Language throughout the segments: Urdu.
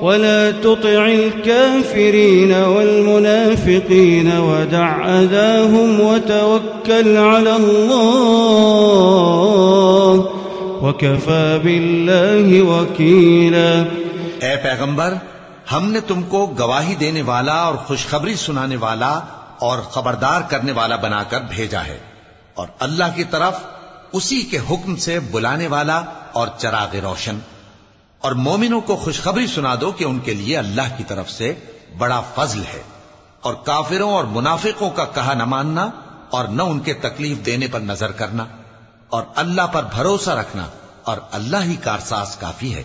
ولا تطع الكافرين والمنافقين ودع أذاهم وتوكل على الله وكفى بالله وكيلا. اے پیغمبر، ہم نے تم کو گواہی دینے والا اور خوشخبری سنانے والا اور خبردار کرنے والا بنا کر بھیجا ہے اور اللہ کی طرف اسی کے حکم سے بلانے والا اور چراغ روشن۔ اور مومنوں کو خوشخبری سنا دو کہ ان کے لیے اللہ کی طرف سے بڑا فضل ہے۔ اور کافروں اور منافقوں کا کہا نہ ماننا اور نہ ان کے تکلیف دینے پر نظر کرنا اور اللہ پر بھروسہ رکھنا اور اللہ ہی کارساز کافی ہے۔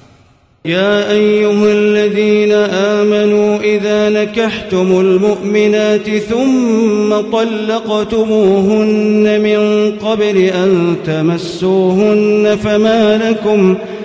يا أيها الذين آمنوا إذا نكحتم المؤمنات ثم طلقتموهن من قبل أن تمسوهن فما لكم فما لكم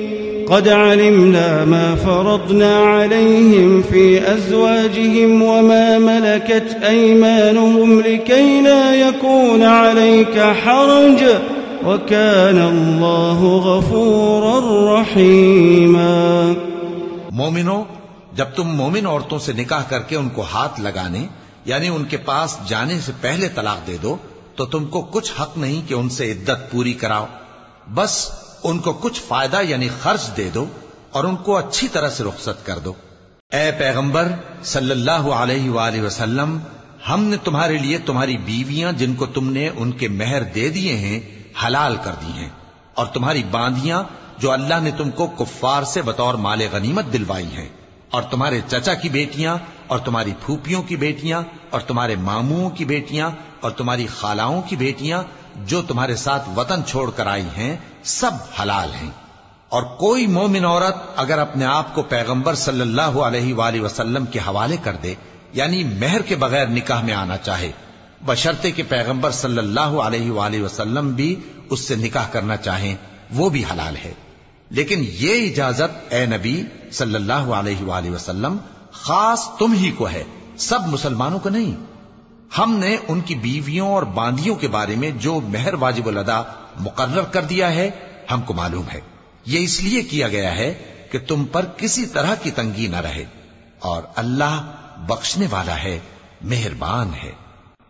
قد علمنا ما فرضنا عليهم في أزواجهم وما ملكت أيمانهم لكي لا يكون عليك حرج وكان الله غفورا رحيما مومنو، جب تم مومن عورتوں سے نکاح کر کے ان کو ہاتھ لگانے یعنی ان کے پاس جانے سے پہلے طلاق دے دو، تو تم کو کچھ حق نہیں کہ ان سے عدت پوری کراؤ۔ بس ان کو کچھ فائدہ یعنی خرچ دے دو اور ان کو اچھی طرح سے رخصت کر دو۔ اے پیغمبر، صلی اللہ علیہ وآلہ وسلم، ہم نے تمہارے لیے تمہاری بیویاں جن کو تم نے ان کے مہر دے دیے ہیں، حلال کر دی ہیں۔ اور تمہاری باندیاں جو اللہ نے تم کو کفار سے بطور مال غنیمت دلوائی ہیں۔ اور تمہارے چچا کی بیٹیاں، اور تمہاری پھوپھیوں کی بیٹیاں، اور تمہارے ماموں کی بیٹیاں، اور تمہاری خالاؤں کی بیٹیاں، جو تمہارے ساتھ وطن چھوڑ کر آئی ہیں، سب حلال ہیں۔ اور کوئی مومن عورت اگر اپنے آپ کو پیغمبر صلی اللہ علیہ وآلہ وسلم کے حوالے کر دے یعنی مہر کے بغیر نکاح میں آنا چاہے، بشرطے کہ پیغمبر صلی اللہ علیہ وآلہ وسلم بھی اس سے نکاح کرنا چاہیں، وہ بھی حلال ہے۔ لیکن یہ اجازت اے نبی صلی اللہ علیہ وآلہ وسلم خاص تم ہی کو ہے، سب مسلمانوں کو نہیں۔ ہم نے ان کی بیویوں اور باندیوں کے بارے میں جو مہر واجب الادا مقرر کر دیا ہے، ہم کو معلوم ہے۔ یہ اس لیے کیا گیا ہے کہ تم پر کسی طرح کی تنگی نہ رہے اور اللہ بخشنے والا ہے، مہربان ہے۔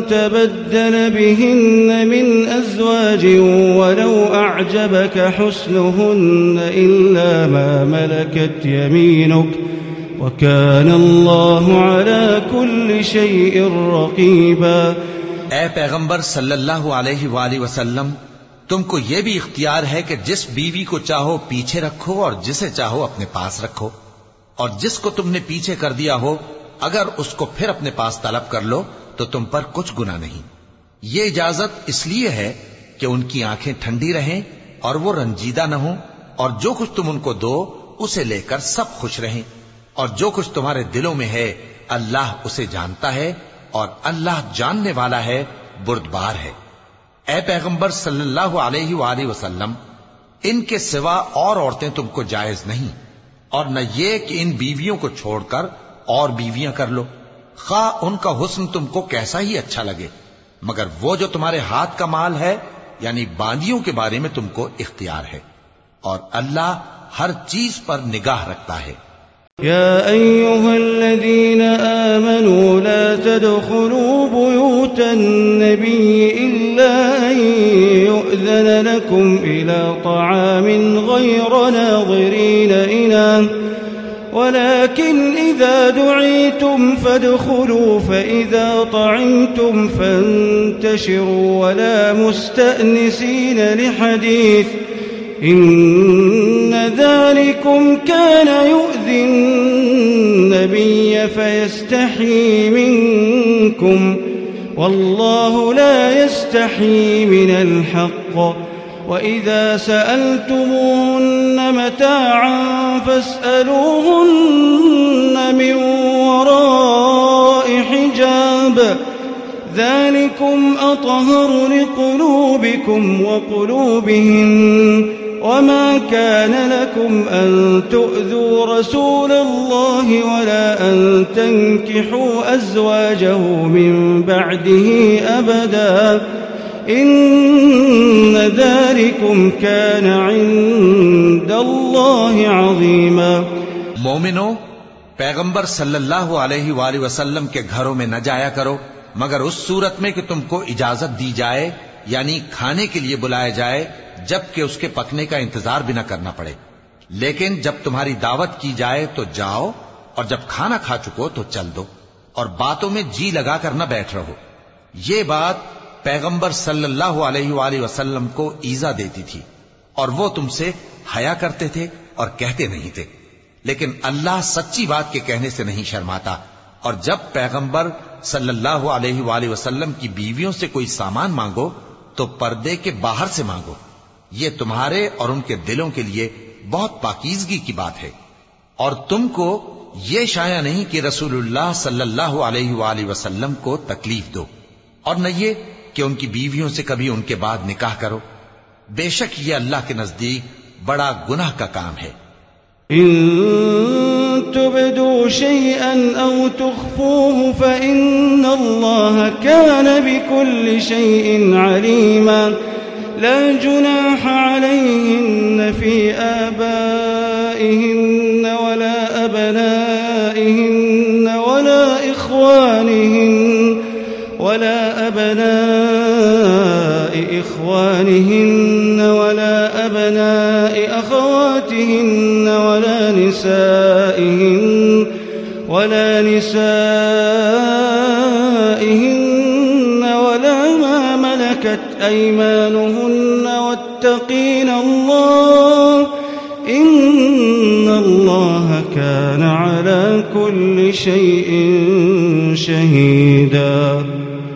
تبدل بهن من أزواج ولو أعجبك حسنهن إلا ما ملكت يمينك وكان الله على كل شيء رقيبا اے پیغمبر صلی اللہ علیہ وآلہ وسلم، تم کو یہ بھی اختیار ہے کہ جس بیوی کو چاہو پیچھے رکھو اور جسے چاہو اپنے پاس رکھو، اور جس کو تم نے پیچھے کر دیا ہو، اگر اس کو پھر اپنے پاس طلب کر لو تو تم پر کچھ گنا نہیں۔ یہ اجازت اس لیے ہے کہ ان کی آنکھیں ٹھنڈی رہیں اور وہ رنجیدہ نہ ہوں، اور جو کچھ تم ان کو دو، اسے لے کر سب خوش رہیں۔ اور جو کچھ تمہارے دلوں میں ہے، اللہ اسے جانتا ہے، اور اللہ جاننے والا ہے، بردبار ہے۔ اے پیغمبر صلی اللہ علیہ وآلہ وسلم، ان کے سوا اور عورتیں تم کو جائز نہیں، اور نہ یہ کہ ان بیویوں کو چھوڑ کر اور بیویاں کر لو۔ خواہ ان کا حسن تم کو کیسا ہی اچھا لگے، مگر وہ جو تمہارے ہاتھ کا مال ہے یعنی باندیوں کے بارے میں تم کو اختیار ہے، اور اللہ ہر چیز پر نگاہ رکھتا ہے۔ يا أيها الذين آمنوا لا تدخلوا بيوت النبي إلا أن يؤذن لكم إلى طعام غير ناظرين إناه ولكن إذا دعيتم فادخلوا فإذا طعمتم فانتشروا ولا مستأنسين لحديث إن ذلكم كان يؤذي النبي فيستحي منكم والله لا يستحي من الحق وإذا سألتمون متاعا فاسألوهن من وراء حجاب ذلكم أطهر لقلوبكم وقلوبهم وما كان لكم أن تؤذوا رسول الله ولا أن تنكحوا أزواجه من بعده أبدا إن ذلكم كان عند الله عظيما. مومنو، پیغمبر صلی اللہ علیہ وآلہ وسلم کے گھروں میں نہ جایا کرو، مگر اس صورت میں کہ تم کو اجازت دی جائے یعنی کھانے کے لیے بلایا جائے جبکہ اس کے پکنے کا انتظار بھی نہ کرنا پڑے۔ لیکن جب تمہاری دعوت کی جائے تو جاؤ، اور جب کھانا کھا چکو تو چل دو، اور باتوں میں جی لگا کر نہ بیٹھ رہو۔ یہ بات پیغمبر صلی اللہ علیہ وآلہ وسلم کو ایزا دیتی تھی اور وہ تم سے حیا کرتے تھے اور کہتے نہیں تھے۔ لیکن اللہ سچی بات کے کہنے سے نہیں شرماتا۔ اور جب پیغمبر صلی اللہ علیہ وآلہ وسلم کی بیویوں سے کوئی سامان مانگو، تو پردے کے باہر سے مانگو۔ یہ تمہارے اور ان کے دلوں کے لیے بہت پاکیزگی کی بات ہے۔ اور تم کو یہ شایا نہیں کہ رسول اللہ صلی اللہ علیہ وآلہ وسلم کو تکلیف دو۔ اور نہ یہ کہ ان کی بیویوں سے کبھی ان کے بعد نکاح کرو۔ بے شک یہ اللہ کے نزدیک بڑا گناہ کا کام ہے۔ إن تبدوا شيئا أو تخفوه فإن الله كان بكل شيء عليما لا جناح عليهن في آبائهن إخوانهن ولا أبناء أخواتهن ولا نسائهن ولا نسائهن ولا ما ملكت أيمانهن واتقين الله إن الله كان على كل شيء شهيدا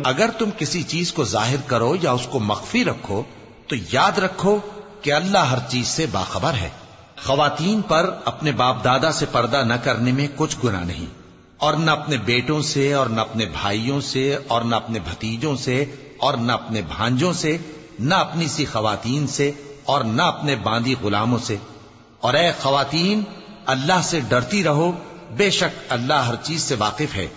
اگر تم کسی چیز کو ظاہر کرو یا اس کو مخفی رکھو تو یاد رکھو کہ اللہ ہر چیز سے باخبر ہے۔ خواتین پر اپنے باپ دادا سے پردہ نہ کرنے میں کچھ گنا نہیں۔ اور نہ اپنے بیٹوں سے، اور نہ اپنے بھائیوں سے، اور نہ اپنے بھتیجوں سے، اور نہ اپنے بھانجوں سے، نہ اپنی سی خواتین سے، اور نہ اپنے باندی غلاموں سے۔ اور اے خواتین، اللہ سے ڈرتی رہو، بے شک اللہ ہر چیز سے واقف ہے۔